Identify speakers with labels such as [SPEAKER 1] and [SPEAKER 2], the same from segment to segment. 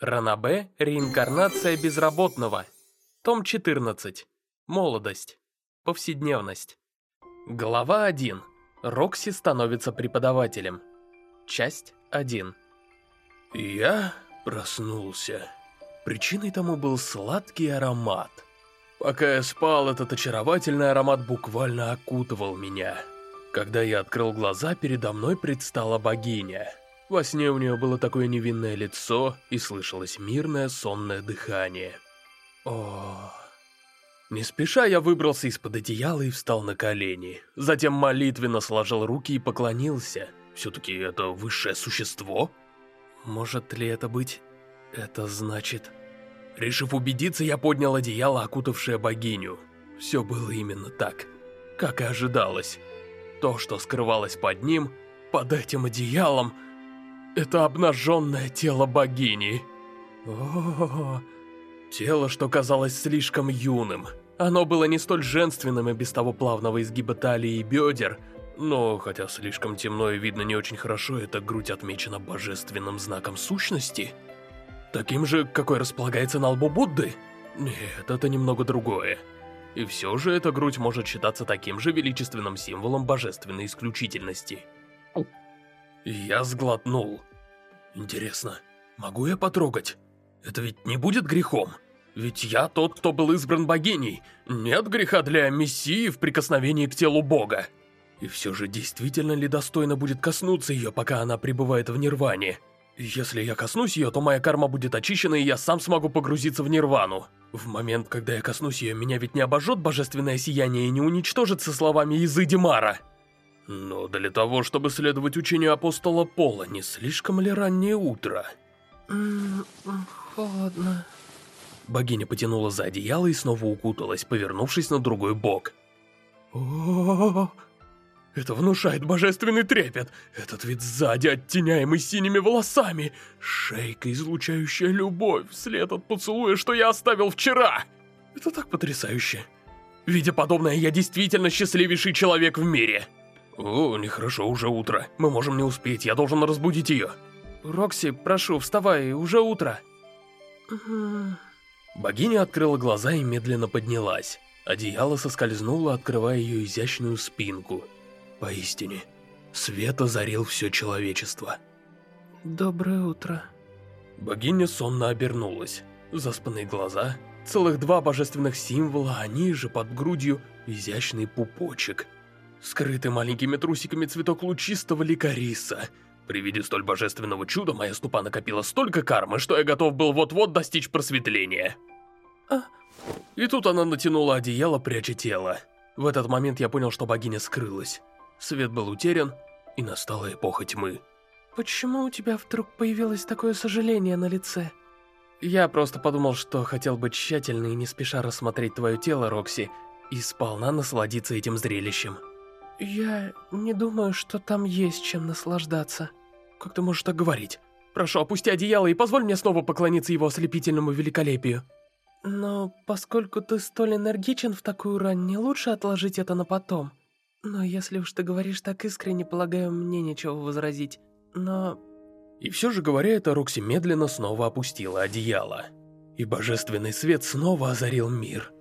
[SPEAKER 1] Ранабе «Реинкарнация безработного». Том 14. Молодость. Повседневность. Глава 1. Рокси становится преподавателем. Часть 1.
[SPEAKER 2] Я проснулся. Причиной тому был сладкий аромат. Пока я спал, этот очаровательный аромат буквально окутывал меня. Когда я открыл глаза, передо мной предстала богиня. Во сне у нее было такое невинное лицо и слышалось мирное сонное дыхание. О. Не спеша я выбрался из-под одеяла и встал на колени. Затем молитвенно сложил руки и поклонился. Все-таки это высшее существо? Может ли это быть... Это значит... Решив убедиться, я поднял одеяло, окутавшее богиню. Все было именно так, как и ожидалось. То, что скрывалось под ним, под этим одеялом, это обнаженное тело богини. О, -о, -о, тело, что казалось слишком юным. Оно было не столь женственным и без того плавного изгиба талии и бедер, но хотя слишком темно и видно не очень хорошо, эта грудь отмечена божественным знаком сущности. Таким же, какой располагается на лбу Будды? Нет, это немного другое. И все же эта грудь может считаться таким же величественным символом божественной исключительности. Я сглотнул. Интересно, могу я потрогать? Это ведь не будет грехом? Ведь я тот, кто был избран богиней. Нет греха для мессии в прикосновении к телу бога. И все же, действительно ли достойно будет коснуться ее, пока она пребывает в нирване? Если я коснусь ее, то моя карма будет очищена, и я сам смогу погрузиться в нирвану. В момент, когда я коснусь ее, меня ведь не обожжет божественное сияние и не уничтожится словами Изыди Мара. Но для того, чтобы следовать учению апостола Пола, не слишком ли раннее утро?
[SPEAKER 3] холодно.
[SPEAKER 2] Богиня потянула за одеяло и снова укуталась, повернувшись на другой бок. О, -о, -о, -о это внушает божественный трепет. Этот вид сзади, оттеняемый синими волосами. Шейка, излучающая любовь, след от поцелуя, что я оставил вчера. Это так потрясающе. Видя подобное, я действительно счастливейший человек в мире. «О, нехорошо, уже утро. Мы можем не успеть, я должен разбудить ее».
[SPEAKER 1] «Рокси, прошу, вставай, уже утро».
[SPEAKER 2] Богиня открыла глаза и медленно поднялась. Одеяло соскользнуло, открывая ее изящную спинку. Поистине, свет озарил все человечество.
[SPEAKER 3] «Доброе утро».
[SPEAKER 2] Богиня сонно обернулась. Заспанные глаза, целых два божественных символа, а ниже, под грудью, изящный пупочек – скрытый маленькими трусиками цветок лучистого ликариса. При виде столь божественного чуда моя ступа накопила столько кармы, что я готов был вот-вот достичь просветления. А... И тут она натянула одеяло, пряча тело. В этот момент я понял, что богиня скрылась. Свет был утерян, и настала эпоха тьмы.
[SPEAKER 3] Почему у тебя вдруг появилось такое сожаление на лице?
[SPEAKER 1] Я просто подумал, что хотел бы тщательно и не спеша рассмотреть твое тело, Рокси, и сполна насладиться этим зрелищем.
[SPEAKER 3] Я не думаю, что там есть чем наслаждаться.
[SPEAKER 1] Как ты можешь так говорить? Прошу, опусти одеяло и позволь мне снова поклониться его ослепительному великолепию.
[SPEAKER 3] Но поскольку ты столь энергичен в такую рань, не лучше отложить это на потом. Но если уж ты говоришь так искренне, полагаю, мне нечего возразить. Но...
[SPEAKER 2] И все же говоря это, Рокси медленно снова опустила одеяло. И божественный свет снова озарил мир.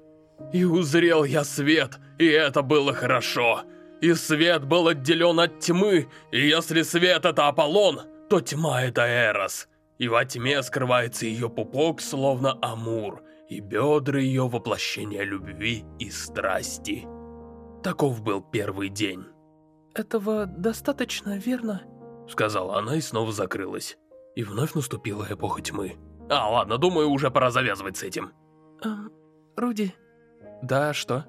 [SPEAKER 2] И узрел я свет, и это было хорошо и свет был отделен от тьмы, и если свет это Аполлон, то тьма это Эрос. И во тьме скрывается ее пупок, словно Амур, и бедра ее воплощения любви и страсти. Таков был первый день.
[SPEAKER 3] «Этого достаточно, верно?»
[SPEAKER 2] Сказала она и снова закрылась. И вновь наступила эпоха тьмы. А, ладно, думаю, уже пора завязывать с этим.
[SPEAKER 3] Эм, Руди.
[SPEAKER 1] Да, что?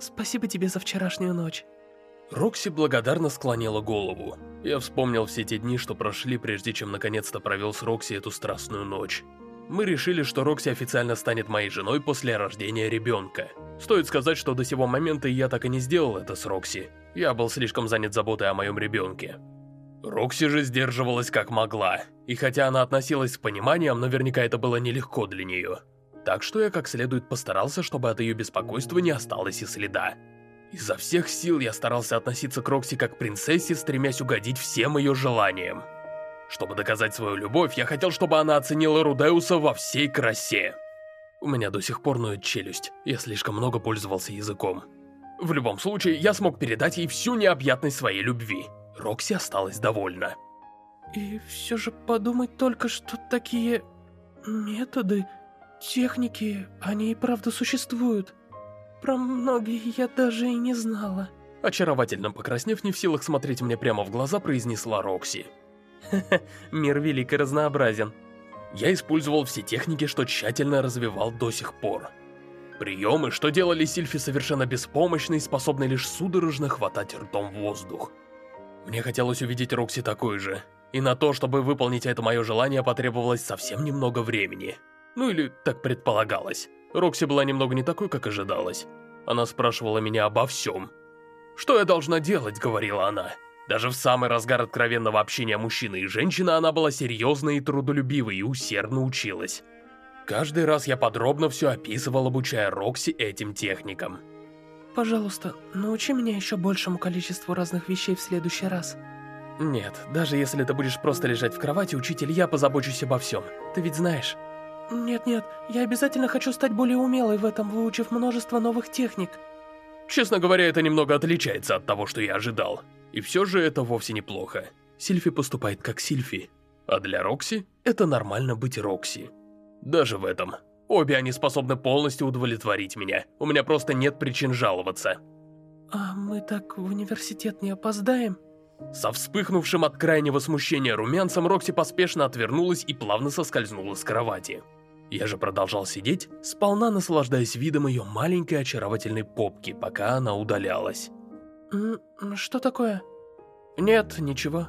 [SPEAKER 3] Спасибо тебе за вчерашнюю ночь.
[SPEAKER 2] Рокси благодарно склонила голову. Я вспомнил все те дни, что прошли, прежде чем наконец-то провел с Рокси эту страстную ночь. Мы решили, что Рокси официально станет моей женой после рождения ребенка. Стоит сказать, что до сего момента я так и не сделал это с Рокси. Я был слишком занят заботой о моем ребенке. Рокси же сдерживалась как могла, и хотя она относилась с пониманием, наверняка это было нелегко для нее. Так что я как следует постарался, чтобы от ее беспокойства не осталось и следа. Изо всех сил я старался относиться к Рокси как к принцессе, стремясь угодить всем ее желаниям. Чтобы доказать свою любовь, я хотел, чтобы она оценила Рудеуса во всей красе. У меня до сих пор ноет челюсть, я слишком много пользовался языком. В любом случае, я смог передать ей всю необъятность своей любви. Рокси осталась довольна.
[SPEAKER 3] И все же подумать только, что такие методы, техники, они и правда существуют. Про многие я даже и не знала.
[SPEAKER 2] Очаровательно покраснев, не в силах смотреть мне прямо в глаза, произнесла Рокси.
[SPEAKER 3] Мир велик и разнообразен.
[SPEAKER 2] Я использовал все техники, что тщательно развивал до сих пор. Приемы, что делали Сильфи совершенно беспомощной, способной лишь судорожно хватать ртом воздух. Мне хотелось увидеть Рокси такой же, и на то, чтобы выполнить это мое желание, потребовалось совсем немного времени. Ну или так предполагалось. Рокси была немного не такой, как ожидалось. Она спрашивала меня обо всем. «Что я должна делать?» — говорила она. Даже в самый разгар откровенного общения мужчины и женщины она была серьезной и трудолюбивой и усердно училась. Каждый раз я подробно все описывал, обучая Рокси этим техникам.
[SPEAKER 3] Пожалуйста, научи меня еще большему количеству разных вещей в следующий раз.
[SPEAKER 1] Нет, даже если ты будешь просто лежать в кровати, учитель, я позабочусь обо всем. Ты ведь знаешь.
[SPEAKER 3] Нет-нет, я обязательно хочу стать более умелой в этом, выучив множество новых техник.
[SPEAKER 2] Честно говоря, это немного отличается от того, что я ожидал. И все же это вовсе неплохо. Сильфи поступает как Сильфи. А для Рокси это нормально быть Рокси. Даже в этом. Обе они способны полностью удовлетворить меня. У меня просто нет причин жаловаться.
[SPEAKER 3] А мы так в университет не опоздаем?
[SPEAKER 2] Со вспыхнувшим от крайнего смущения румянцем Рокси поспешно отвернулась и плавно соскользнула с кровати. Я же продолжал сидеть, сполна наслаждаясь видом ее маленькой очаровательной попки, пока она удалялась.
[SPEAKER 3] «Что такое?»
[SPEAKER 2] «Нет, ничего».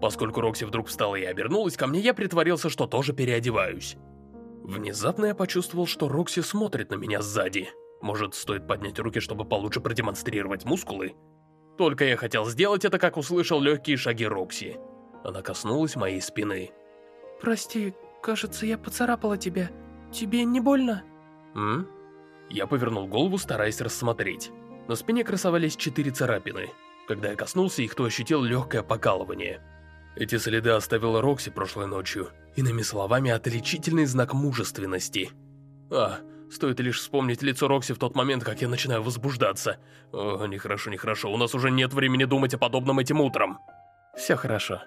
[SPEAKER 2] Поскольку Рокси вдруг встала и обернулась ко мне, я притворился, что тоже переодеваюсь. Внезапно я почувствовал, что Рокси смотрит на меня сзади. Может, стоит поднять руки, чтобы получше продемонстрировать мускулы? Только я хотел сделать это, как услышал легкие шаги Рокси. Она коснулась моей спины.
[SPEAKER 3] «Прости, кажется, я поцарапала тебя. Тебе не больно?»
[SPEAKER 2] «М?» Я повернул голову, стараясь рассмотреть. На спине красовались четыре царапины. Когда я коснулся их, то ощутил легкое покалывание. Эти следы оставила Рокси прошлой ночью. Иными словами, отличительный знак мужественности. А, стоит лишь вспомнить лицо Рокси в тот момент, как я начинаю возбуждаться. О, нехорошо, нехорошо, у нас уже нет времени думать о подобном этим утром. Все хорошо.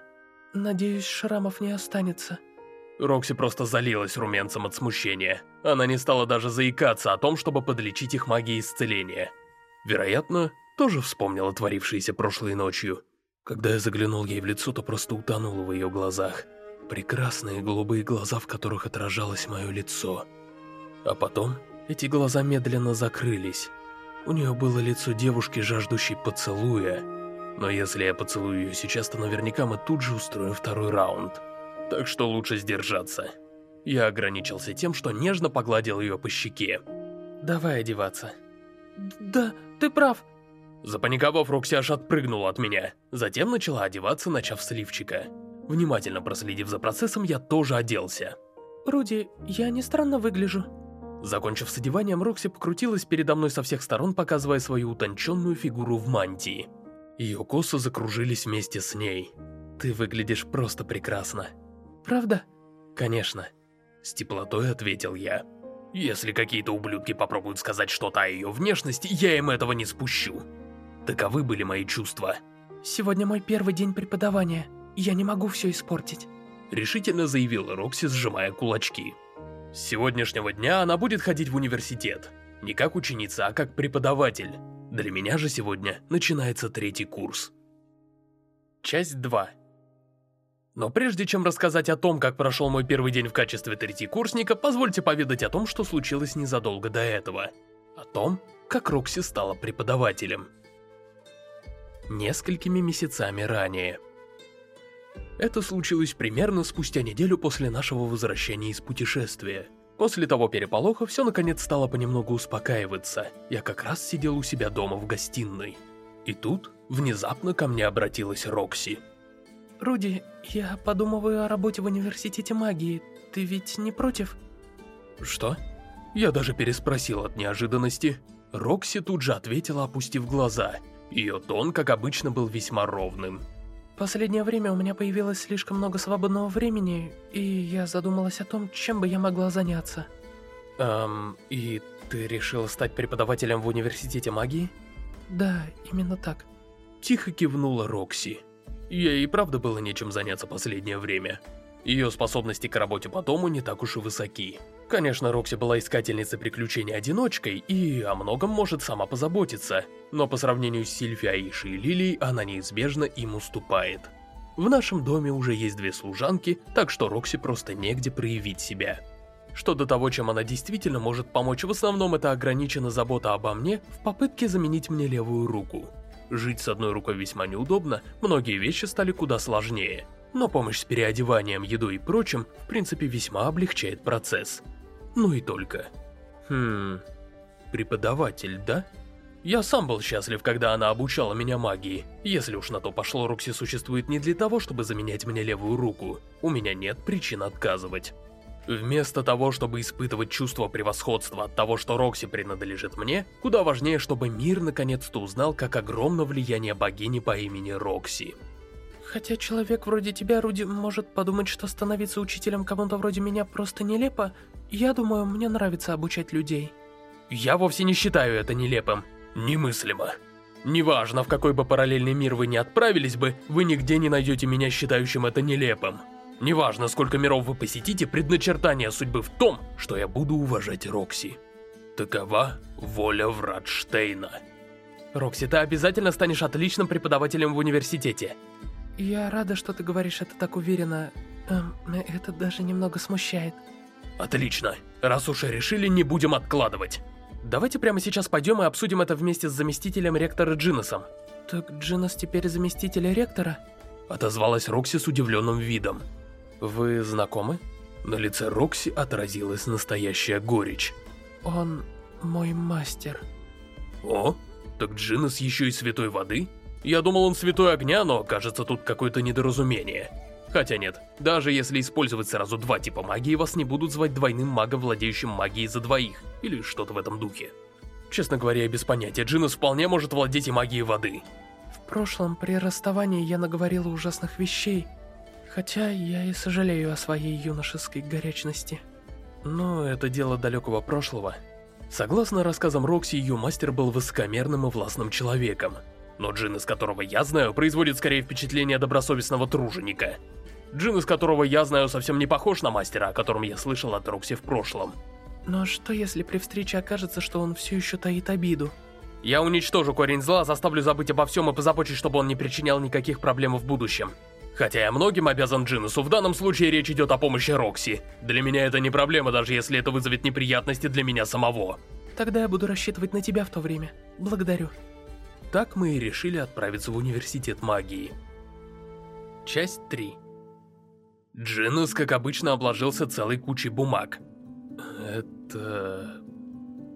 [SPEAKER 3] Надеюсь, шрамов не останется.
[SPEAKER 2] Рокси просто залилась румянцем от смущения. Она не стала даже заикаться о том, чтобы подлечить их магией исцеления. Вероятно, тоже вспомнила творившееся прошлой ночью. Когда я заглянул ей в лицо, то просто утонул в ее глазах. Прекрасные голубые глаза, в которых отражалось мое лицо. А потом эти глаза медленно закрылись. У нее было лицо девушки, жаждущей поцелуя. Но если я поцелую ее сейчас, то наверняка мы тут же устроим второй раунд. Так что лучше сдержаться. Я ограничился тем, что нежно погладил ее по щеке.
[SPEAKER 1] Давай одеваться.
[SPEAKER 3] Да, ты прав.
[SPEAKER 2] Запаниковав, Рокси аж отпрыгнула от меня. Затем начала одеваться, начав с лифчика. Внимательно проследив за процессом, я тоже оделся.
[SPEAKER 3] Руди, я не странно выгляжу.
[SPEAKER 2] Закончив с одеванием, Рокси покрутилась передо мной со всех сторон, показывая свою утонченную фигуру в мантии. Ее косы закружились вместе с ней.
[SPEAKER 1] Ты выглядишь просто прекрасно.
[SPEAKER 3] Правда?
[SPEAKER 1] Конечно.
[SPEAKER 2] С теплотой ответил я. Если какие-то ублюдки попробуют сказать что-то о ее внешности, я им этого не спущу. Таковы были мои чувства.
[SPEAKER 3] Сегодня мой первый день преподавания. Я не могу все испортить.
[SPEAKER 2] Решительно заявила Рокси, сжимая кулачки. С сегодняшнего дня она будет ходить в университет. Не как ученица, а как преподаватель. Для меня же сегодня начинается третий курс.
[SPEAKER 1] Часть 2
[SPEAKER 2] но прежде чем рассказать о том, как прошел мой первый день в качестве третьекурсника, позвольте поведать о том, что случилось незадолго до этого. О том, как Рокси стала преподавателем. Несколькими месяцами ранее. Это случилось примерно спустя неделю после нашего возвращения из путешествия. После того переполоха все наконец стало понемногу успокаиваться. Я как раз сидел у себя дома в гостиной. И тут внезапно ко мне обратилась Рокси.
[SPEAKER 3] Руди, я подумываю о работе в университете магии. Ты ведь не против?
[SPEAKER 2] Что? Я даже переспросил от неожиданности. Рокси тут же ответила, опустив глаза. Ее тон, как обычно, был весьма ровным.
[SPEAKER 3] Последнее время у меня появилось слишком много свободного времени, и я задумалась о том, чем бы я могла заняться.
[SPEAKER 1] Эм, и ты решила стать преподавателем в университете магии?
[SPEAKER 3] Да, именно так.
[SPEAKER 2] Тихо кивнула Рокси. Ей и правда было нечем заняться последнее время. Ее способности к работе по дому не так уж и высоки. Конечно, Рокси была искательницей приключений-одиночкой и о многом может сама позаботиться, но по сравнению с Сильфи, Аишей и Лилией она неизбежно им уступает. В нашем доме уже есть две служанки, так что Рокси просто негде проявить себя. Что до того, чем она действительно может помочь, в основном это ограничена забота обо мне в попытке заменить мне левую руку. Жить с одной рукой весьма неудобно, многие вещи стали куда сложнее. Но помощь с переодеванием, едой и прочим, в принципе, весьма облегчает процесс. Ну и только. Хм... Преподаватель, да? Я сам был счастлив, когда она обучала меня магии. Если уж на то пошло, Рокси существует не для того, чтобы заменять мне левую руку. У меня нет причин отказывать. Вместо того, чтобы испытывать чувство превосходства от того, что Рокси принадлежит мне, куда важнее, чтобы мир наконец-то узнал, как огромно влияние богини по имени Рокси.
[SPEAKER 3] Хотя человек вроде тебя, Руди, может подумать, что становиться учителем кому-то вроде меня просто нелепо, я думаю, мне нравится обучать людей.
[SPEAKER 2] Я вовсе не считаю это нелепым. Немыслимо. Неважно, в какой бы параллельный мир вы ни отправились бы, вы нигде не найдете меня считающим это нелепым. Неважно, сколько миров вы посетите, предначертание судьбы в том, что я буду уважать Рокси. Такова воля Вратштейна.
[SPEAKER 1] Рокси, ты обязательно станешь отличным преподавателем в университете.
[SPEAKER 3] Я рада, что ты говоришь это так уверенно. Эм, это даже немного смущает.
[SPEAKER 2] Отлично. Раз уж решили, не будем откладывать.
[SPEAKER 1] Давайте прямо сейчас пойдем и обсудим это вместе с заместителем ректора Джиносом.
[SPEAKER 3] Так Джинос теперь заместитель ректора?
[SPEAKER 2] Отозвалась Рокси с удивленным видом.
[SPEAKER 1] Вы знакомы?
[SPEAKER 2] На лице Рокси отразилась настоящая горечь.
[SPEAKER 3] Он мой мастер.
[SPEAKER 2] О, так Джинос еще и святой воды? Я думал, он святой огня, но кажется, тут какое-то недоразумение. Хотя нет, даже если использовать сразу два типа магии, вас не будут звать двойным магом, владеющим магией за двоих, или что-то в этом духе. Честно говоря, я без понятия, Джинос вполне может владеть и магией воды.
[SPEAKER 3] В прошлом, при расставании, я наговорила ужасных вещей, Хотя я и сожалею о своей юношеской горячности.
[SPEAKER 2] Но это дело далекого прошлого. Согласно рассказам Рокси, ее мастер был высокомерным и властным человеком. Но джин, из которого я знаю, производит скорее впечатление добросовестного труженика. Джин, из которого я знаю, совсем не похож на мастера, о котором я слышал от Рокси в прошлом.
[SPEAKER 3] Но что если при встрече окажется, что он все еще таит обиду?
[SPEAKER 1] Я уничтожу корень зла, заставлю забыть обо всем и позабочусь, чтобы он не причинял никаких проблем в будущем. Хотя я многим обязан Джинусу, в данном случае речь идет о помощи Рокси. Для меня это не проблема, даже если это вызовет неприятности для меня самого.
[SPEAKER 3] Тогда я буду рассчитывать на тебя в то время. Благодарю.
[SPEAKER 2] Так мы и решили отправиться в университет магии.
[SPEAKER 1] Часть 3
[SPEAKER 2] Джинус, как обычно, обложился целой кучей бумаг. Это...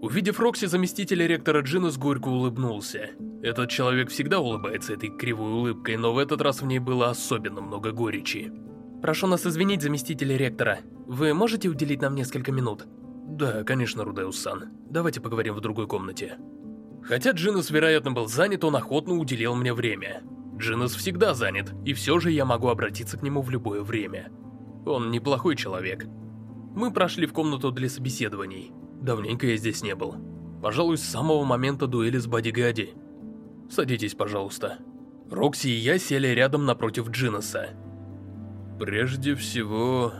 [SPEAKER 2] Увидев Рокси, заместитель ректора Джинус горько улыбнулся. Этот человек всегда улыбается этой кривой улыбкой, но в этот раз в ней было особенно много горечи.
[SPEAKER 1] Прошу нас извинить, заместитель ректора. Вы можете уделить нам несколько минут?
[SPEAKER 2] Да, конечно, Рудеус-сан. Давайте поговорим в другой комнате. Хотя Джинус, вероятно, был занят, он охотно уделил мне время. Джинус всегда занят, и все же я могу обратиться к нему в любое время. Он неплохой человек. Мы прошли в комнату для собеседований. Давненько я здесь не был. Пожалуй, с самого момента дуэли с Бодигади. Садитесь, пожалуйста. Рокси и я сели рядом напротив Джиноса. Прежде всего,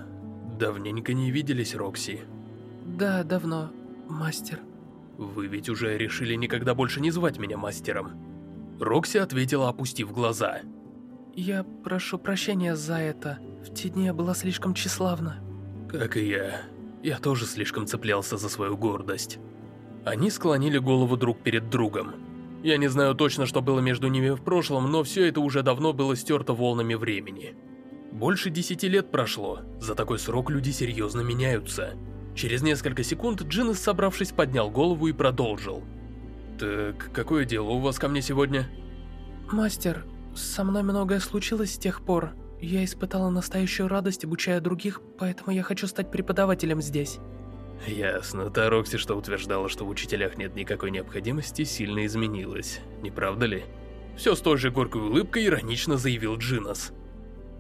[SPEAKER 2] давненько не виделись, Рокси.
[SPEAKER 3] Да, давно, мастер.
[SPEAKER 2] Вы ведь уже решили никогда больше не звать меня мастером. Рокси ответила, опустив глаза.
[SPEAKER 3] Я прошу прощения за это. В те дни я была слишком тщеславна.
[SPEAKER 2] Как и я. Я тоже слишком цеплялся за свою гордость. Они склонили голову друг перед другом. Я не знаю точно, что было между ними в прошлом, но все это уже давно было стерто волнами времени. Больше десяти лет прошло, за такой срок люди серьезно меняются. Через несколько секунд Джиннес, собравшись, поднял голову и продолжил. «Так, какое дело у вас ко мне сегодня?»
[SPEAKER 3] «Мастер, со мной многое случилось с тех пор. Я испытала настоящую радость, обучая других, поэтому я хочу стать преподавателем здесь.
[SPEAKER 2] Ясно. Та Рокси, что утверждала, что в учителях нет никакой необходимости, сильно изменилась. Не правда ли?
[SPEAKER 1] Все с той же горькой улыбкой иронично заявил Джинас.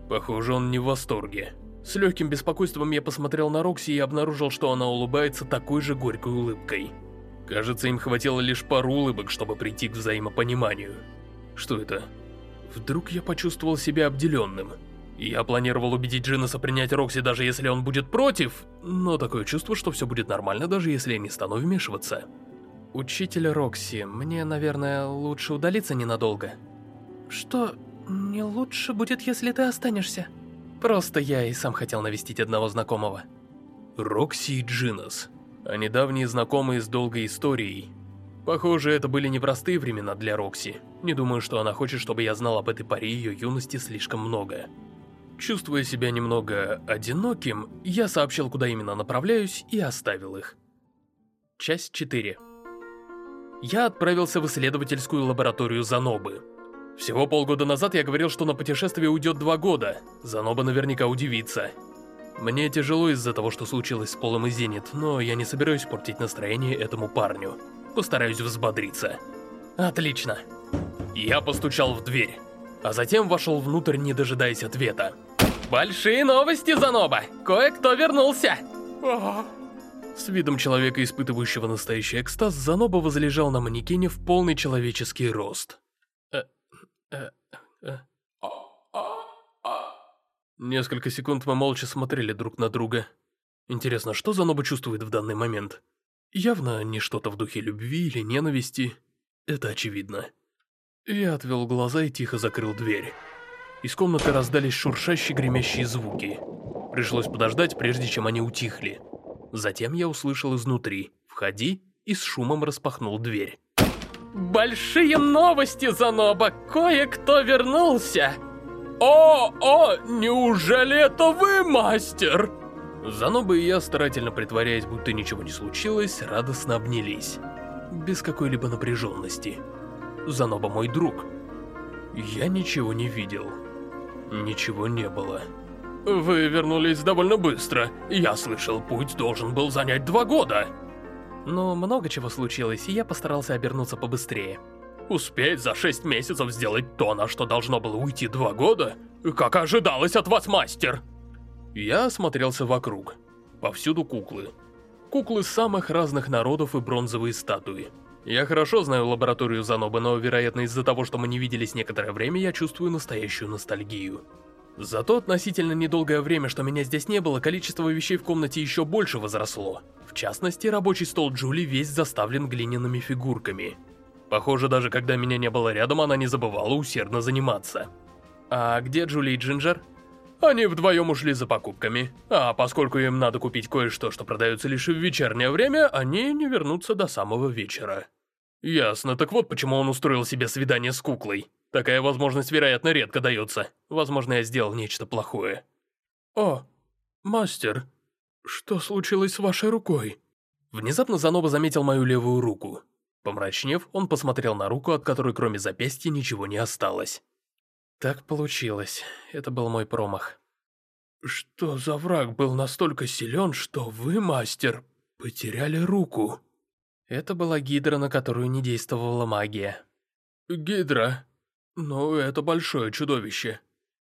[SPEAKER 1] Похоже, он не в восторге. С легким беспокойством я посмотрел на Рокси и обнаружил, что она улыбается такой же горькой улыбкой. Кажется, им хватило лишь пару улыбок, чтобы прийти к взаимопониманию. Что это? Вдруг я почувствовал себя обделенным. Я планировал убедить Джинаса принять Рокси, даже если он будет против, но такое чувство, что все будет нормально, даже если я не стану вмешиваться. Учитель Рокси, мне, наверное, лучше удалиться ненадолго.
[SPEAKER 3] Что, не лучше будет, если ты останешься?
[SPEAKER 1] Просто я и сам хотел навестить одного знакомого. Рокси и Джинас. Они давние знакомые с долгой историей. Похоже, это были непростые времена для Рокси. Не думаю, что она хочет, чтобы я знал об этой паре ее юности слишком много. Чувствуя себя немного одиноким, я сообщил, куда именно направляюсь, и оставил их. Часть 4 Я отправился в исследовательскую лабораторию Занобы. Всего полгода назад я говорил, что на путешествие уйдет два года. Заноба наверняка удивится. Мне тяжело из-за того, что случилось с Полом и Зенит, но я не собираюсь портить настроение этому парню. Постараюсь взбодриться. Отлично. Я постучал в дверь, а затем вошел внутрь, не дожидаясь ответа. Большие новости, Заноба! Кое-кто вернулся! С видом человека, испытывающего настоящий экстаз, Заноба возлежал на манекене в полный человеческий рост. Э, э, э. Несколько секунд мы молча смотрели друг на друга. Интересно, что Заноба чувствует в данный момент? Явно не что-то в духе любви или ненависти. Это очевидно. Я отвел глаза и тихо закрыл дверь. Из комнаты раздались шуршащие гремящие звуки. Пришлось подождать, прежде чем они утихли. Затем я услышал изнутри «Входи» и с шумом распахнул дверь. «Большие новости, Заноба! Кое-кто вернулся!» «О, о, неужели это вы, мастер?» Заноба и я, старательно притворяясь, будто ничего не случилось, радостно обнялись. Без какой-либо напряженности. Заноба мой друг. Я ничего не видел. Ничего не было. Вы вернулись довольно быстро. Я слышал, путь должен был занять два года. Но много чего случилось, и я постарался обернуться побыстрее. Успеть за шесть месяцев сделать то, на что должно было уйти два года? Как ожидалось от вас, мастер? Я осмотрелся вокруг. Повсюду куклы. Куклы самых разных народов и бронзовые статуи. Я хорошо знаю лабораторию Заноба, но, вероятно, из-за того, что мы не виделись некоторое время, я чувствую настоящую ностальгию. За то относительно недолгое время, что меня здесь не было, количество вещей в комнате еще больше возросло. В частности, рабочий стол Джули весь заставлен глиняными фигурками. Похоже, даже когда меня не было рядом, она не забывала усердно заниматься. А где Джули и Джинджер? Они вдвоем ушли за покупками, а поскольку им надо купить кое-что, что продается лишь в вечернее время, они не вернутся до самого вечера. Ясно, так вот почему он устроил себе свидание с куклой. Такая возможность, вероятно, редко дается. Возможно, я сделал нечто плохое. О, мастер, что случилось с вашей рукой? Внезапно Заноба заметил мою левую руку. Помрачнев, он посмотрел на руку, от которой кроме запястья ничего не осталось. Так получилось. Это был мой промах. Что за враг был настолько силен, что вы, мастер, потеряли руку? Это была гидра, на которую не действовала магия. Гидра? Ну, это большое чудовище.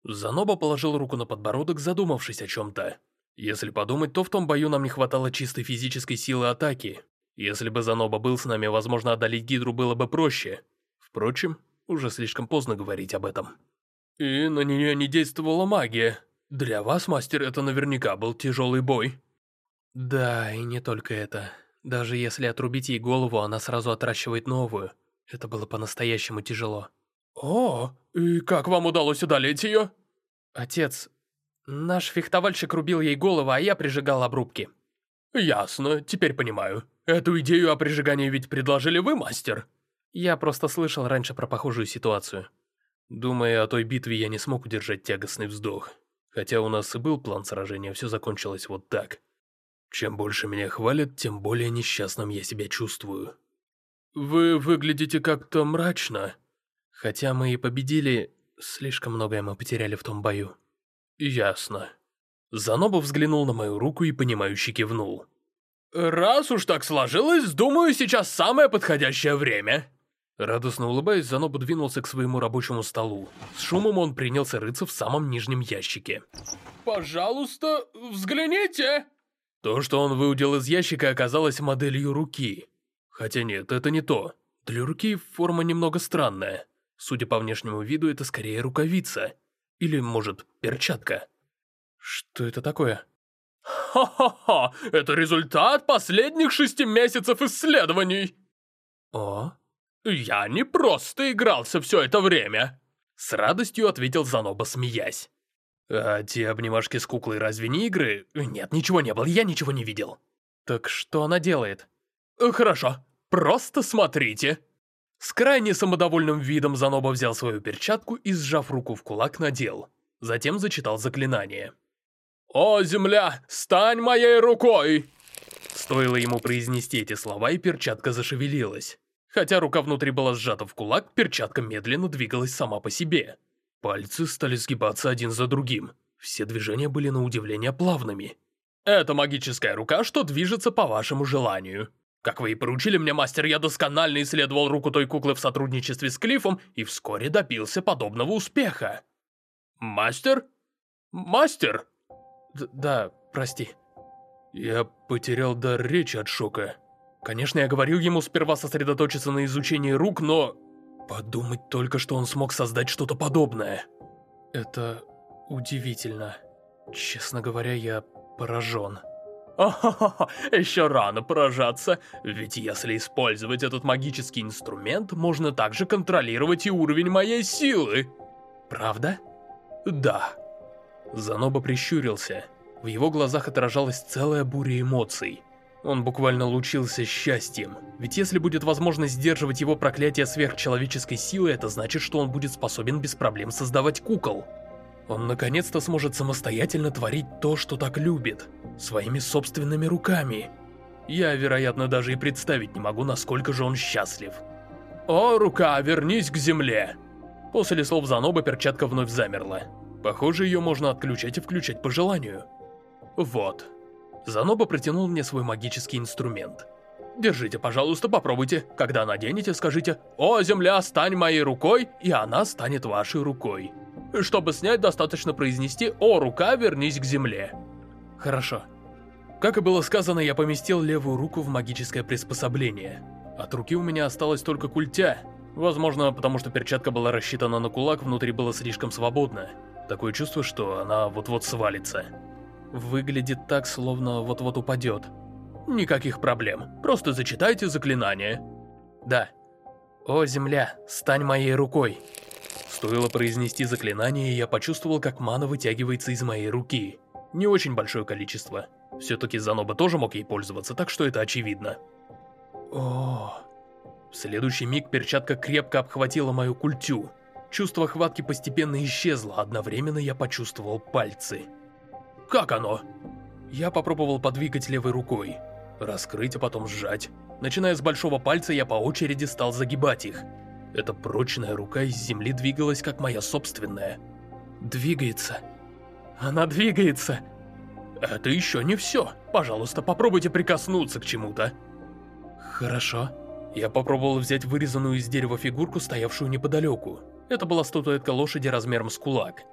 [SPEAKER 1] Заноба положил руку на подбородок, задумавшись о чем-то. Если подумать, то в том бою нам не хватало чистой физической силы атаки. Если бы Заноба был с нами, возможно, одолеть Гидру было бы проще. Впрочем, уже слишком поздно говорить об этом. И на нее не действовала магия. Для вас, мастер, это наверняка был тяжелый бой. Да, и не только это. Даже если отрубить ей голову, она сразу отращивает новую. Это было по-настоящему тяжело. О, и как вам удалось одолеть ее? Отец, наш фехтовальщик рубил ей голову, а я прижигал обрубки. Ясно, теперь понимаю. Эту идею о прижигании ведь предложили вы, мастер? Я просто слышал раньше про похожую ситуацию. Думая о той битве, я не смог удержать тягостный вздох. Хотя у нас и был план сражения, все закончилось вот так. Чем больше меня хвалят, тем более несчастным я себя чувствую. Вы выглядите как-то мрачно. Хотя мы и победили, слишком многое мы потеряли в том бою. Ясно. Заноба взглянул на мою руку и понимающе кивнул. «Раз уж так сложилось, думаю, сейчас самое подходящее время». Радостно улыбаясь, Занобу двинулся к своему рабочему столу. С шумом он принялся рыться в самом нижнем ящике.
[SPEAKER 2] «Пожалуйста, взгляните!»
[SPEAKER 1] То, что он выудил из ящика, оказалось моделью руки. Хотя нет, это не то. Для руки форма немного странная. Судя по внешнему виду, это скорее рукавица. Или, может, перчатка. Что это такое?
[SPEAKER 2] Ха-ха-ха! Это результат последних шести месяцев исследований!
[SPEAKER 1] О?
[SPEAKER 2] Я не просто игрался все это время!
[SPEAKER 1] С радостью ответил Заноба, смеясь. А те обнимашки с куклой разве не игры? Нет, ничего не было, я ничего не видел. Так что она делает?
[SPEAKER 2] Хорошо, просто смотрите.
[SPEAKER 1] С крайне самодовольным видом Заноба взял свою перчатку и, сжав руку в кулак, надел. Затем зачитал заклинание.
[SPEAKER 2] «О, земля, стань моей рукой!»
[SPEAKER 1] Стоило ему произнести эти слова, и перчатка зашевелилась. Хотя рука внутри была сжата в кулак, перчатка медленно двигалась сама по себе. Пальцы стали сгибаться один за другим. Все движения были на удивление плавными.
[SPEAKER 2] «Это магическая рука, что движется по вашему желанию. Как вы и поручили мне, мастер, я досконально исследовал руку той куклы в сотрудничестве с Клиффом и вскоре добился подобного успеха. Мастер? Мастер?
[SPEAKER 1] Д да, прости. Я потерял дар речи от шока. Конечно, я говорил ему сперва сосредоточиться на изучении рук, но... Подумать только, что он смог создать что-то подобное. Это удивительно. Честно говоря, я поражен.
[SPEAKER 2] Ахахаха, еще рано поражаться, ведь если использовать этот магический инструмент, можно также контролировать и уровень моей силы.
[SPEAKER 1] Правда?
[SPEAKER 2] Да.
[SPEAKER 1] Заноба прищурился. В его глазах отражалась целая буря эмоций. Он буквально лучился счастьем, ведь если будет возможность сдерживать его проклятие сверхчеловеческой силы, это значит, что он будет способен без проблем создавать кукол. Он наконец-то сможет самостоятельно творить то, что так любит, своими собственными руками. Я, вероятно, даже и представить не могу, насколько же он счастлив.
[SPEAKER 2] «О, рука, вернись к земле!»
[SPEAKER 1] После слов Заноба перчатка вновь замерла. Похоже, ее можно отключать и включать по желанию. Вот. Заноба протянул мне свой магический инструмент.
[SPEAKER 2] Держите, пожалуйста, попробуйте. Когда наденете, скажите «О, земля, стань моей рукой», и она станет вашей рукой. Чтобы снять, достаточно произнести «О, рука, вернись к земле».
[SPEAKER 1] Хорошо. Как и было сказано, я поместил левую руку в магическое приспособление. От руки у меня осталась только культя. Возможно, потому что перчатка была рассчитана на кулак, внутри было слишком свободно. Такое чувство, что она вот-вот свалится. Выглядит так, словно вот-вот упадет.
[SPEAKER 2] Никаких проблем. Просто зачитайте заклинание.
[SPEAKER 1] Да. О, земля, стань моей рукой. Стоило произнести заклинание, я почувствовал, как мана вытягивается из моей руки. Не очень большое количество. Все-таки Заноба тоже мог ей пользоваться, так что это очевидно. О. В следующий миг перчатка крепко обхватила мою культю. Чувство хватки постепенно исчезло, одновременно я почувствовал пальцы.
[SPEAKER 2] Как оно?
[SPEAKER 1] Я попробовал подвигать левой рукой. Раскрыть, а потом сжать. Начиная с большого пальца, я по очереди стал загибать их. Эта прочная рука из земли двигалась, как моя собственная. Двигается. Она двигается.
[SPEAKER 2] Это еще не все. Пожалуйста, попробуйте прикоснуться к чему-то.
[SPEAKER 1] Хорошо. Я попробовал взять вырезанную из дерева фигурку, стоявшую неподалеку. Это была статуэтка лошади размером с кулак.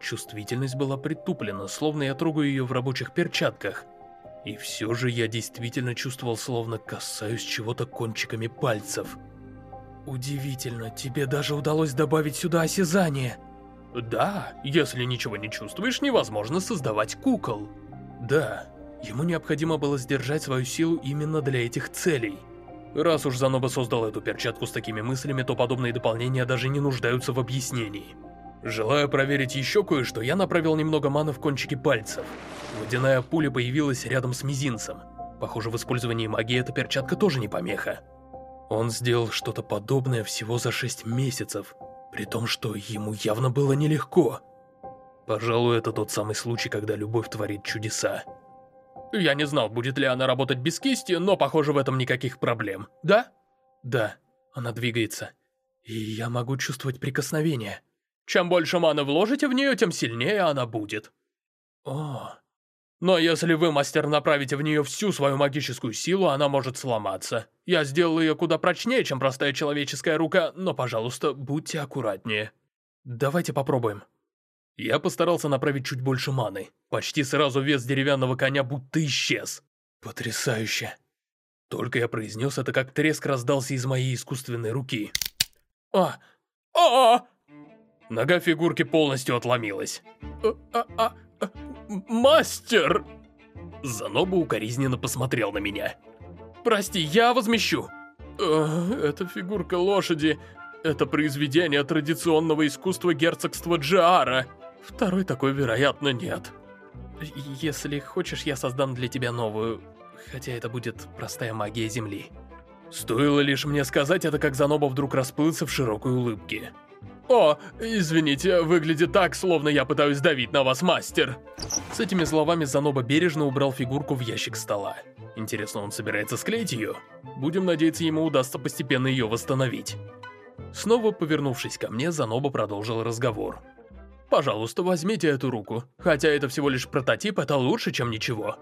[SPEAKER 1] Чувствительность была притуплена, словно я трогаю ее в рабочих перчатках. И все же я действительно чувствовал, словно касаюсь чего-то кончиками пальцев. Удивительно, тебе даже удалось добавить сюда осязание.
[SPEAKER 2] Да, если ничего не чувствуешь, невозможно создавать кукол.
[SPEAKER 1] Да, ему необходимо было сдержать свою силу именно для этих целей. Раз уж Заноба создал эту перчатку с такими мыслями, то подобные дополнения даже не нуждаются в объяснении. Желая проверить еще кое-что, я направил немного маны в кончики пальцев. Водяная пуля появилась рядом с мизинцем. Похоже, в использовании магии эта перчатка тоже не помеха. Он сделал что-то подобное всего за шесть месяцев, при том, что ему явно было нелегко. Пожалуй, это тот самый случай, когда любовь творит чудеса.
[SPEAKER 2] Я не знал, будет ли она работать без кисти, но, похоже, в этом никаких проблем. Да?
[SPEAKER 1] Да, она двигается. И я могу чувствовать прикосновение.
[SPEAKER 2] Чем больше маны вложите в нее, тем сильнее она будет.
[SPEAKER 1] О, Но если вы, мастер, направите в нее всю свою магическую силу, она может сломаться. Я сделал ее куда прочнее, чем простая человеческая рука, но, пожалуйста, будьте аккуратнее. Давайте попробуем. Я постарался направить чуть больше маны. Почти сразу вес деревянного коня будто исчез. Потрясающе. Только я произнес это, как треск раздался из моей искусственной руки. А! А! -а! Нога фигурки полностью отломилась. А, а, а, а, мастер! Заноба укоризненно посмотрел на меня. Прости, я возмещу. Э, это фигурка лошади. Это произведение традиционного искусства герцогства Джиара. Второй такой, вероятно, нет. Если хочешь, я создам для тебя новую, хотя это будет простая магия Земли. Стоило лишь мне сказать это, как Заноба вдруг расплылся в широкой улыбке. «О, извините, выглядит так, словно я пытаюсь давить на вас, мастер!» С этими словами Заноба бережно убрал фигурку в ящик стола. Интересно, он собирается склеить ее? Будем надеяться, ему удастся постепенно ее восстановить. Снова повернувшись ко мне, Заноба продолжил разговор. «Пожалуйста, возьмите эту руку. Хотя это всего лишь прототип, это лучше, чем ничего».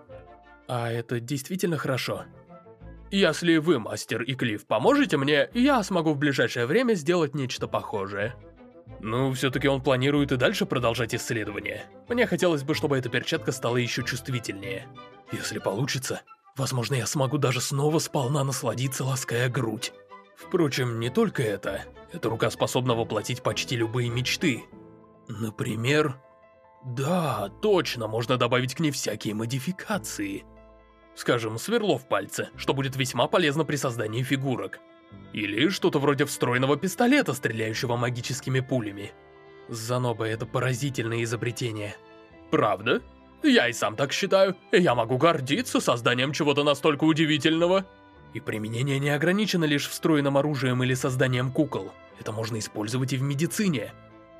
[SPEAKER 1] «А это действительно хорошо?» «Если вы, мастер и Клифф, поможете мне, я смогу в ближайшее время сделать нечто похожее». Ну, все-таки он планирует и дальше продолжать исследование. Мне хотелось бы, чтобы эта перчатка стала еще чувствительнее. Если получится, возможно, я смогу даже снова сполна насладиться, лаская грудь. Впрочем, не только это. Эта рука способна воплотить почти любые мечты. Например... Да, точно, можно добавить к ней всякие модификации. Скажем, сверло в пальце, что будет весьма полезно при создании фигурок. Или что-то вроде встроенного пистолета, стреляющего магическими пулями. Заноба — это поразительное изобретение. Правда? Я и сам так считаю. Я могу гордиться созданием чего-то настолько удивительного. И применение не ограничено лишь встроенным оружием или созданием кукол. Это можно использовать и в медицине.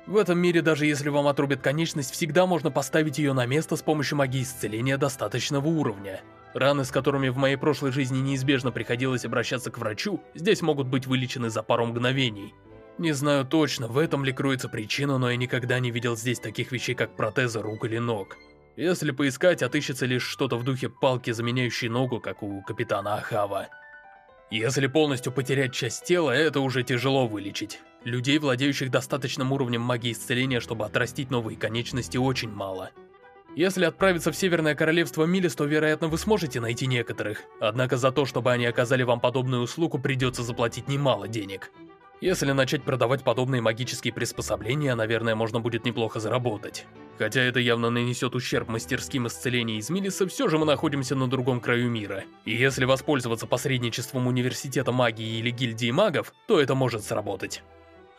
[SPEAKER 1] В этом мире, даже если вам отрубят конечность, всегда можно поставить ее на место с помощью магии исцеления достаточного уровня. Раны, с которыми в моей прошлой жизни неизбежно приходилось обращаться к врачу, здесь могут быть вылечены за пару мгновений. Не знаю точно, в этом ли кроется причина, но я никогда не видел здесь таких вещей, как протезы рук или ног. Если поискать, отыщется лишь что-то в духе палки, заменяющей ногу, как у капитана Ахава. Если полностью потерять часть тела, это уже тяжело вылечить. Людей, владеющих достаточным уровнем магии исцеления, чтобы отрастить новые конечности, очень мало. Если отправиться в Северное Королевство Милис, то, вероятно, вы сможете найти некоторых. Однако за то, чтобы они оказали вам подобную услугу, придется заплатить немало денег. Если начать продавать подобные магические приспособления, наверное, можно будет неплохо заработать. Хотя это явно нанесет ущерб мастерским исцеления из Милиса, все же мы находимся на другом краю мира. И если воспользоваться посредничеством Университета Магии или Гильдии Магов, то это может сработать.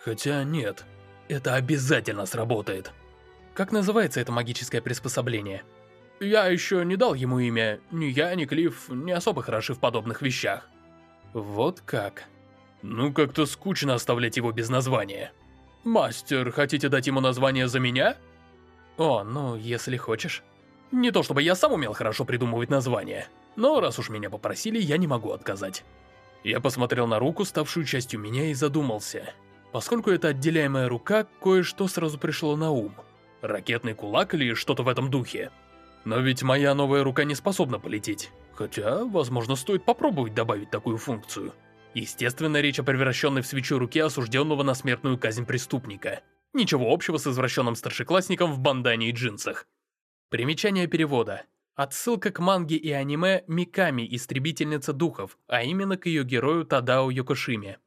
[SPEAKER 1] Хотя нет, это обязательно сработает. Как называется это магическое приспособление? Я еще не дал ему имя. Ни я, ни Клифф не особо хороши в подобных вещах. Вот как. Ну, как-то скучно оставлять его без названия. Мастер, хотите дать ему название за меня? О, ну, если хочешь. Не то чтобы я сам умел хорошо придумывать названия, но раз уж меня попросили, я не могу отказать. Я посмотрел на руку, ставшую частью меня, и задумался. Поскольку это отделяемая рука, кое-что сразу пришло на ум. Ракетный кулак или что-то в этом духе. Но ведь моя новая рука не способна полететь. Хотя, возможно, стоит попробовать добавить такую функцию. Естественно, речь о превращенной в свечу руке осужденного на смертную казнь преступника. Ничего общего с извращенным старшеклассником в бандане и джинсах. Примечание перевода. Отсылка к манге и аниме Миками, Истребительница Духов, а именно к ее герою Тадао Йокошиме.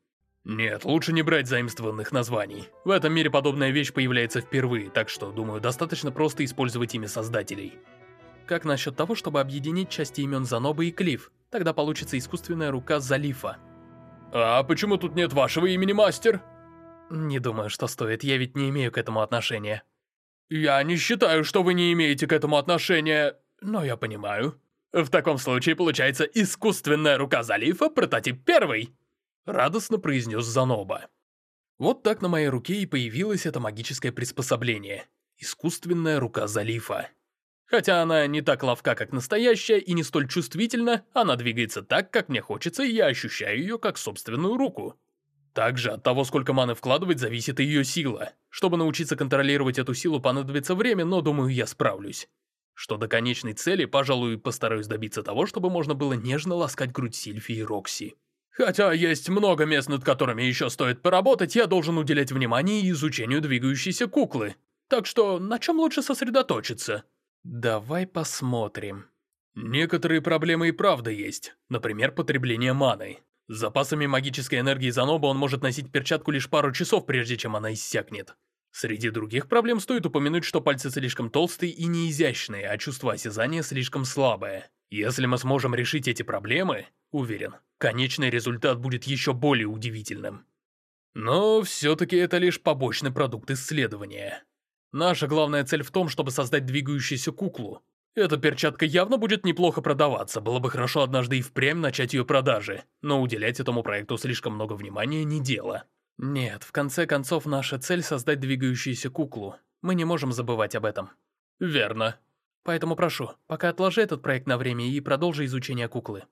[SPEAKER 1] Нет, лучше не брать заимствованных названий. В этом мире подобная вещь появляется впервые, так что, думаю, достаточно просто использовать имя создателей. Как насчет того, чтобы объединить части имен Заноба и Клифф? Тогда получится искусственная рука Залифа. А почему тут нет вашего имени, мастер? Не думаю, что стоит, я ведь не имею к этому отношения. Я не считаю, что вы не имеете к этому отношения, но я понимаю. В таком случае получается искусственная рука Залифа, прототип первый. Радостно произнес Заноба. Вот так на моей руке и появилось это магическое приспособление. Искусственная рука Залифа. Хотя она не так ловка, как настоящая, и не столь чувствительна, она двигается так, как мне хочется, и я ощущаю ее как собственную руку. Также от того, сколько маны вкладывать, зависит ее сила. Чтобы научиться контролировать эту силу, понадобится время, но думаю, я справлюсь. Что до конечной цели, пожалуй, постараюсь добиться того, чтобы можно было нежно ласкать грудь Сильфи и Рокси. Хотя есть много мест, над которыми еще стоит поработать, я должен уделять внимание изучению двигающейся куклы. Так что на чем лучше сосредоточиться? Давай посмотрим. Некоторые проблемы и правда есть. Например, потребление маны. С запасами магической энергии Заноба он может носить перчатку лишь пару часов, прежде чем она иссякнет. Среди других проблем стоит упомянуть, что пальцы слишком толстые и неизящные, а чувство осязания слишком слабое. Если мы сможем решить эти проблемы, уверен, конечный результат будет еще более удивительным. Но все-таки это лишь побочный продукт исследования. Наша главная цель в том, чтобы создать двигающуюся куклу. Эта перчатка явно будет неплохо продаваться, было бы хорошо однажды и впрямь начать ее продажи, но уделять этому проекту слишком много внимания не дело. Нет, в конце концов, наша цель — создать двигающуюся куклу. Мы не можем забывать об этом. Верно. Поэтому прошу, пока отложи этот проект на время и продолжи изучение куклы.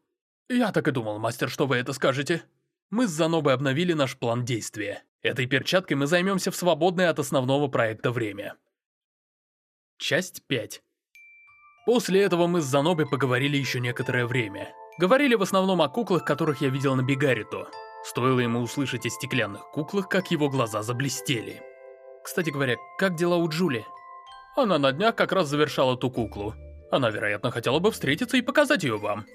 [SPEAKER 1] Я так и думал, мастер, что вы это скажете. Мы с Занобой обновили наш план действия. Этой перчаткой мы займемся в свободное от основного проекта время. Часть 5. После этого мы с Занобой поговорили еще некоторое время. Говорили в основном о куклах, которых я видел на Бигарито. Стоило ему услышать о стеклянных куклах, как его глаза заблестели. Кстати говоря, как дела у Джули? Она на днях как раз завершала ту куклу. Она, вероятно, хотела бы встретиться и показать ее вам.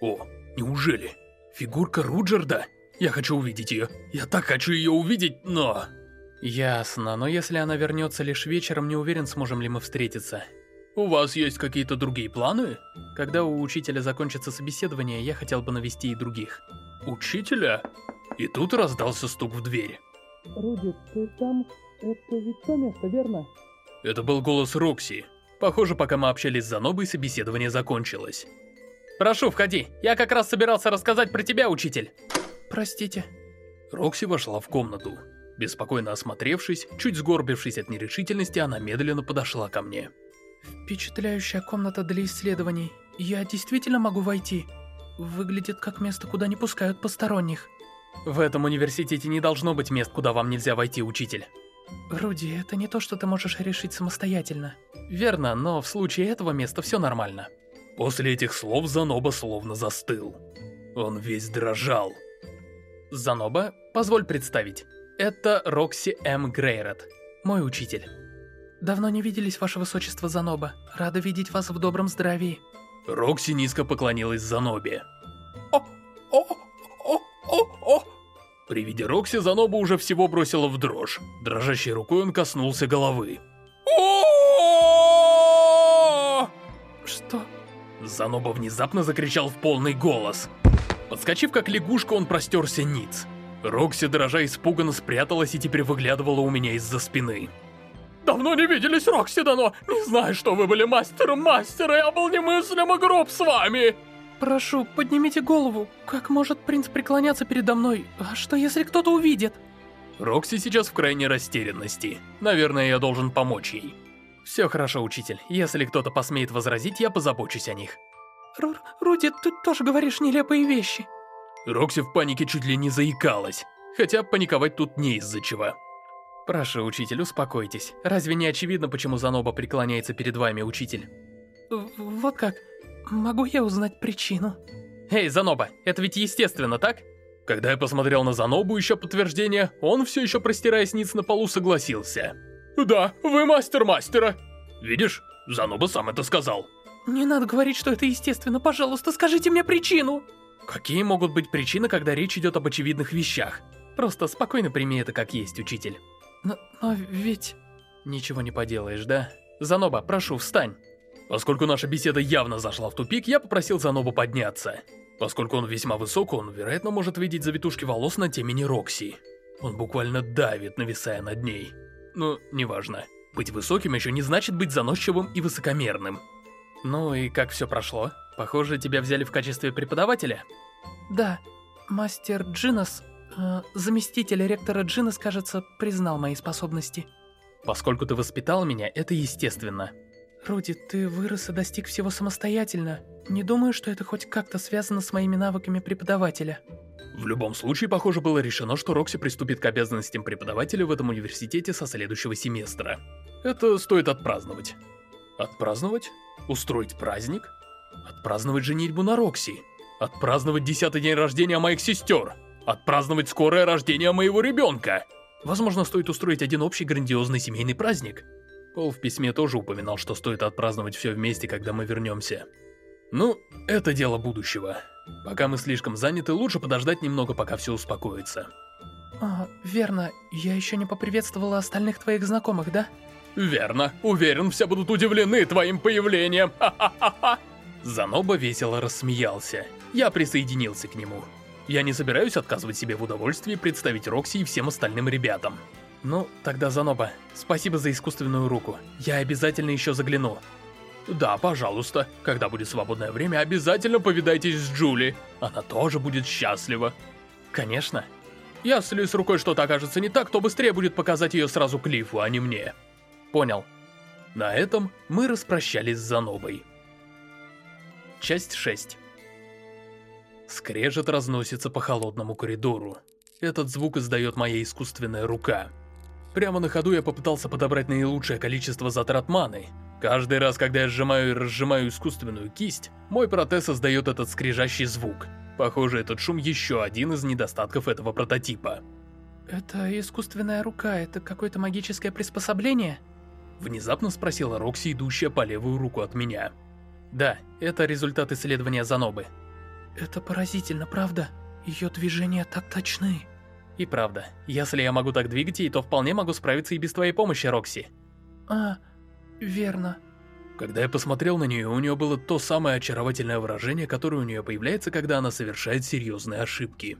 [SPEAKER 1] О, неужели? Фигурка Руджерда? Я хочу увидеть ее. Я так хочу ее увидеть, но... Ясно, но если она вернется лишь вечером, не уверен, сможем ли мы встретиться. У вас есть какие-то другие планы? Когда у учителя закончится собеседование, я хотел бы навести и других. Учителя? И тут раздался стук в дверь.
[SPEAKER 3] Руди, ты там? Это ведь то место, верно?
[SPEAKER 1] Это был голос Рокси. Похоже, пока мы общались с Занобой, собеседование закончилось. «Прошу, входи. Я как раз собирался рассказать про тебя, учитель».
[SPEAKER 3] Простите.
[SPEAKER 1] Рокси вошла в комнату. Беспокойно осмотревшись, чуть сгорбившись от нерешительности, она медленно подошла ко мне.
[SPEAKER 3] Впечатляющая комната для исследований. Я действительно могу войти? Выглядит как место, куда не пускают посторонних.
[SPEAKER 1] В этом университете не должно быть мест, куда вам нельзя войти, учитель.
[SPEAKER 3] Руди, это не то, что ты можешь решить самостоятельно.
[SPEAKER 1] Верно, но в случае этого места все нормально. После этих слов Заноба словно застыл. Он весь дрожал. Заноба, позволь представить. Это Рокси М. Грейрот, мой учитель.
[SPEAKER 3] Давно не виделись, ваше высочество Заноба. Рада видеть вас в добром здравии.
[SPEAKER 1] Рокси низко поклонилась Занобе. О, о, о, о, о. При виде Рокси Заноба уже всего бросила в дрожь. Дрожащей рукой он коснулся головы.
[SPEAKER 3] Что?
[SPEAKER 1] Заноба внезапно закричал в полный голос. Подскочив как лягушка, он простерся ниц. Рокси, дрожа испуганно, спряталась и теперь выглядывала у меня из-за спины. «Давно не виделись, Рокси Дано! Не знаю, что вы были мастером мастера, я был немыслимо груб с вами!»
[SPEAKER 3] «Прошу, поднимите голову. Как может принц преклоняться передо мной? А что, если кто-то увидит?»
[SPEAKER 1] Рокси сейчас в крайней растерянности. Наверное, я должен помочь ей. «Все хорошо, учитель. Если кто-то посмеет возразить, я позабочусь о них».
[SPEAKER 3] Ру Руди, ты тоже говоришь нелепые вещи.
[SPEAKER 1] Рокси в панике чуть ли не заикалась. Хотя паниковать тут не из-за чего. Прошу, учитель, успокойтесь. Разве не очевидно, почему Заноба преклоняется перед вами, учитель?
[SPEAKER 3] Вот как? Могу я узнать причину?
[SPEAKER 1] Эй, Заноба, это ведь естественно, так? Когда я посмотрел на Занобу еще подтверждение, он все еще простираясь ниц на полу согласился. Да, вы мастер мастера. Видишь, Заноба сам это сказал.
[SPEAKER 3] Не надо говорить, что это естественно. Пожалуйста, скажите мне причину.
[SPEAKER 1] Какие могут быть причины, когда речь идет об очевидных вещах? Просто спокойно прими это как есть, учитель.
[SPEAKER 3] Но, но ведь...
[SPEAKER 1] Ничего не поделаешь, да? Заноба, прошу, встань. Поскольку наша беседа явно зашла в тупик, я попросил Занобу подняться. Поскольку он весьма высок, он, вероятно, может видеть завитушки волос на темени Рокси. Он буквально давит, нависая над ней. Ну, неважно. Быть высоким еще не значит быть заносчивым и высокомерным. Ну и как все прошло? Похоже, тебя взяли в качестве преподавателя?
[SPEAKER 3] Да, мастер Джинос, э, заместитель ректора Джинос, кажется, признал мои способности.
[SPEAKER 1] Поскольку ты воспитал меня, это естественно.
[SPEAKER 3] Руди, ты вырос и достиг всего самостоятельно. Не думаю, что это хоть как-то связано с моими навыками преподавателя.
[SPEAKER 1] В любом случае, похоже, было решено, что Рокси приступит к обязанностям преподавателя в этом университете со следующего семестра. Это стоит отпраздновать. Отпраздновать? Устроить праздник? Отпраздновать женитьбу на Рокси? Отпраздновать десятый день рождения моих сестер? Отпраздновать скорое рождение моего ребенка? Возможно, стоит устроить один общий грандиозный семейный праздник. Пол в письме тоже упоминал, что стоит отпраздновать все вместе, когда мы вернемся. Ну, это дело будущего. Пока мы слишком заняты, лучше подождать немного, пока все успокоится.
[SPEAKER 3] А, верно. Я еще не поприветствовала остальных твоих знакомых, да?
[SPEAKER 1] Верно. Уверен, все будут удивлены твоим появлением. Ха-ха-ха-ха. Заноба весело рассмеялся. Я присоединился к нему. Я не собираюсь отказывать себе в удовольствии представить Рокси и всем остальным ребятам. Ну, тогда Заноба, спасибо за искусственную руку. Я обязательно еще загляну. Да, пожалуйста. Когда будет свободное время, обязательно повидайтесь с Джули. Она тоже будет счастлива. Конечно. Если с рукой что-то окажется не так, то быстрее будет показать ее сразу Клиффу, а не мне. Понял. На этом мы распрощались с Занобой. Часть 6 Скрежет разносится по холодному коридору. Этот звук издает моя искусственная рука. Прямо на ходу я попытался подобрать наилучшее количество затрат маны, Каждый раз, когда я сжимаю и разжимаю искусственную кисть, мой протез создает этот скрижащий звук. Похоже, этот шум еще один из недостатков этого прототипа.
[SPEAKER 3] Это искусственная рука, это какое-то магическое приспособление?
[SPEAKER 1] Внезапно спросила Рокси, идущая по левую руку от меня. Да, это результат исследования Занобы.
[SPEAKER 3] Это поразительно, правда? Ее движения так точны.
[SPEAKER 1] И правда, если я могу так двигать ей, то вполне могу справиться и без твоей помощи, Рокси.
[SPEAKER 3] А, Верно.
[SPEAKER 1] Когда я посмотрел на нее, у нее было то самое очаровательное выражение, которое у нее появляется, когда она совершает серьезные ошибки.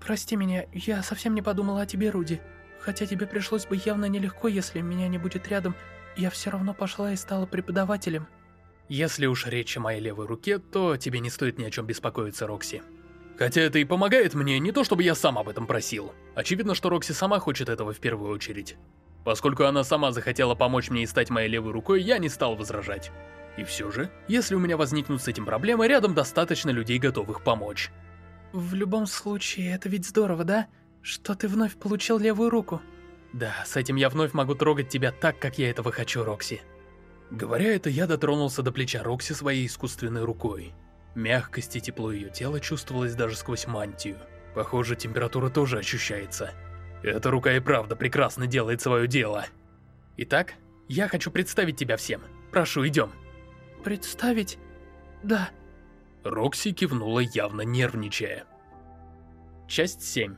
[SPEAKER 3] Прости меня, я совсем не подумала о тебе, Руди. Хотя тебе пришлось бы явно нелегко, если меня не будет рядом, я все равно пошла и стала преподавателем.
[SPEAKER 1] Если уж речь о моей левой руке, то тебе не стоит ни о чем беспокоиться, Рокси. Хотя это и помогает мне, не то чтобы я сам об этом просил. Очевидно, что Рокси сама хочет этого в первую очередь. Поскольку она сама захотела помочь мне и стать моей левой рукой, я не стал возражать. И все же, если у меня возникнут с этим проблемы, рядом достаточно людей, готовых помочь.
[SPEAKER 3] В любом случае, это ведь здорово, да? Что ты вновь получил левую руку.
[SPEAKER 1] Да, с этим я вновь могу трогать тебя так, как я этого хочу, Рокси. Говоря это, я дотронулся до плеча Рокси своей искусственной рукой. Мягкость и тепло ее тела чувствовалось даже сквозь мантию. Похоже, температура тоже ощущается. Эта рука и правда прекрасно делает свое дело. Итак, я хочу представить тебя всем. Прошу, идем.
[SPEAKER 3] Представить? Да.
[SPEAKER 1] Рокси кивнула, явно нервничая. Часть 7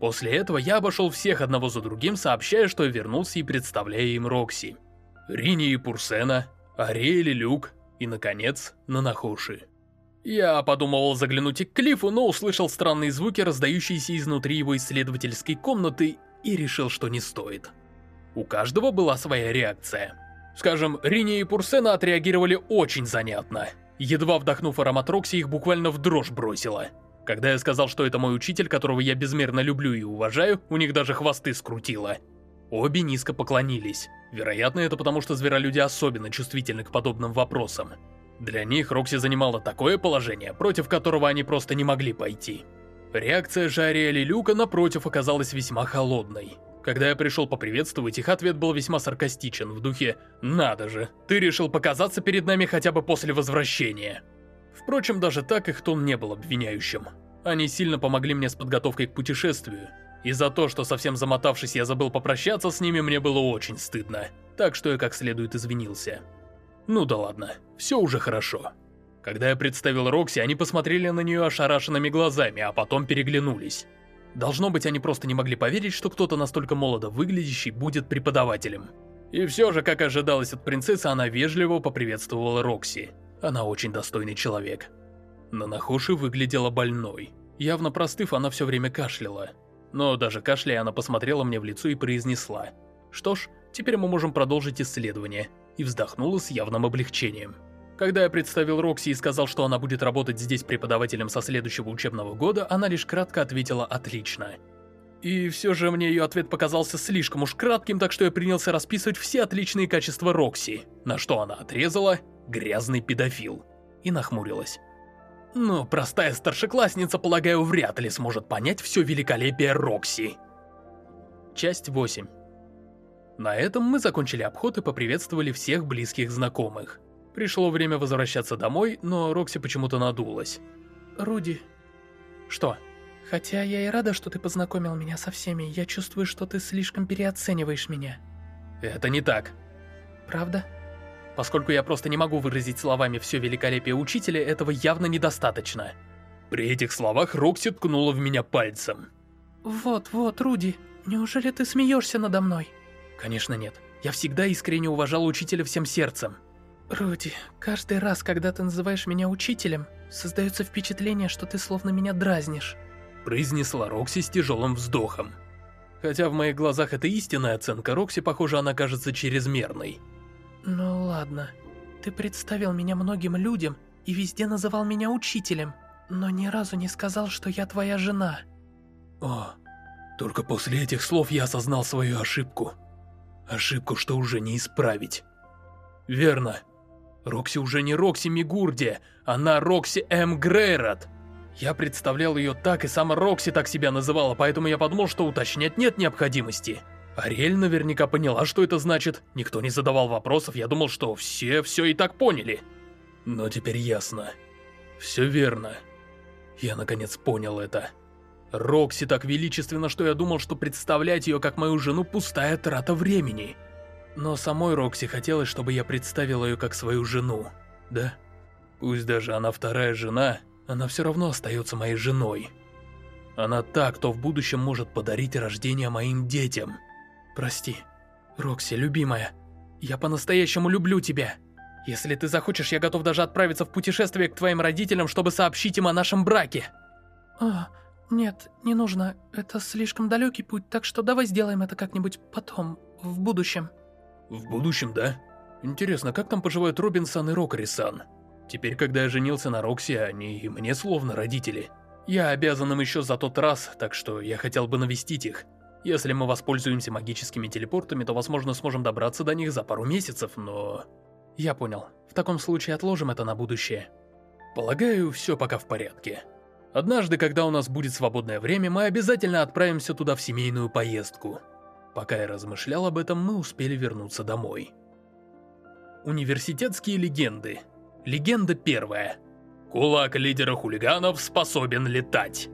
[SPEAKER 1] После этого я обошел всех одного за другим, сообщая, что вернулся и представляя им Рокси. Рини и Пурсена, Ариэль и Люк, и, наконец, Нанахоши. Я подумывал заглянуть и к Клиффу, но услышал странные звуки, раздающиеся изнутри его исследовательской комнаты, и решил, что не стоит. У каждого была своя реакция. Скажем, Рини и Пурсена отреагировали очень занятно. Едва вдохнув аромат Рокси, их буквально в дрожь бросило. Когда я сказал, что это мой учитель, которого я безмерно люблю и уважаю, у них даже хвосты скрутило. Обе низко поклонились. Вероятно, это потому, что зверолюди особенно чувствительны к подобным вопросам. Для них Рокси занимала такое положение, против которого они просто не могли пойти. Реакция же Ариэля Люка, напротив, оказалась весьма холодной. Когда я пришел поприветствовать, их ответ был весьма саркастичен, в духе «Надо же, ты решил показаться перед нами хотя бы после возвращения». Впрочем, даже так их тон не был обвиняющим. Они сильно помогли мне с подготовкой к путешествию, и за то, что совсем замотавшись я забыл попрощаться с ними, мне было очень стыдно, так что я как следует извинился. Ну да ладно, все уже хорошо. Когда я представил Рокси, они посмотрели на нее ошарашенными глазами, а потом переглянулись. Должно быть, они просто не могли поверить, что кто-то настолько молодо выглядящий будет преподавателем. И все же, как ожидалось от принцессы, она вежливо поприветствовала Рокси. Она очень достойный человек. Нанахоши выглядела больной. Явно простыв, она все время кашляла. Но даже кашляя, она посмотрела мне в лицо и произнесла. Что ж, теперь мы можем продолжить исследование и вздохнула с явным облегчением. Когда я представил Рокси и сказал, что она будет работать здесь преподавателем со следующего учебного года, она лишь кратко ответила «отлично». И все же мне ее ответ показался слишком уж кратким, так что я принялся расписывать все отличные качества Рокси, на что она отрезала «грязный педофил» и нахмурилась. Ну, простая старшеклассница, полагаю, вряд ли сможет понять все великолепие Рокси. Часть 8 На этом мы закончили обход и поприветствовали всех близких знакомых. Пришло время возвращаться домой, но Рокси почему-то надулась.
[SPEAKER 3] Руди.
[SPEAKER 1] Что?
[SPEAKER 3] Хотя я и рада, что ты познакомил меня со всеми, я чувствую, что ты слишком переоцениваешь меня.
[SPEAKER 1] Это не так.
[SPEAKER 3] Правда?
[SPEAKER 1] Поскольку я просто не могу выразить словами все великолепие учителя, этого явно недостаточно. При этих словах Рокси ткнула в меня пальцем.
[SPEAKER 3] Вот, вот, Руди, неужели ты смеешься надо мной?
[SPEAKER 1] Конечно нет. Я всегда искренне уважал учителя всем сердцем.
[SPEAKER 3] Руди, каждый раз, когда ты называешь меня учителем, создается впечатление, что ты словно меня дразнишь.
[SPEAKER 1] Произнесла Рокси с тяжелым вздохом. Хотя в моих глазах это истинная оценка, Рокси, похоже, она кажется чрезмерной.
[SPEAKER 3] Ну ладно. Ты представил меня многим людям и везде называл меня учителем, но ни разу не сказал, что я твоя жена.
[SPEAKER 1] О, только после этих слов я осознал свою ошибку. Ошибку, что уже не исправить. Верно. Рокси уже не Рокси Мигурди, она Рокси М. Грейрот. Я представлял ее так, и сама Рокси так себя называла, поэтому я подумал, что уточнять нет необходимости. Ариэль наверняка поняла, что это значит. Никто не задавал вопросов, я думал, что все все и так поняли. Но теперь ясно. Все верно. Я наконец понял это. Рокси так величественно, что я думал, что представлять ее как мою жену пустая трата времени. Но самой Рокси хотелось, чтобы я представил ее как свою жену, да? Пусть даже она вторая жена, она все равно остается моей женой. Она та, кто в будущем может подарить рождение моим детям. Прости, Рокси, любимая, я по-настоящему люблю тебя. Если ты захочешь, я готов даже отправиться в путешествие к твоим родителям, чтобы сообщить им о нашем браке.
[SPEAKER 3] А, нет, не нужно. Это слишком далекий путь, так что давай сделаем это как-нибудь потом, в будущем.
[SPEAKER 1] В будущем, да? Интересно, как там поживают Робинсон и Рокари-сан? Теперь, когда я женился на Рокси, они и мне словно родители. Я обязан им еще за тот раз, так что я хотел бы навестить их. Если мы воспользуемся магическими телепортами, то, возможно, сможем добраться до них за пару месяцев, но... Я понял. В таком случае отложим это на будущее. Полагаю, все пока в порядке. Однажды, когда у нас будет свободное время, мы обязательно отправимся туда в семейную поездку. Пока я размышлял об этом, мы успели вернуться домой. Университетские легенды. Легенда первая. Кулак лидера хулиганов способен летать.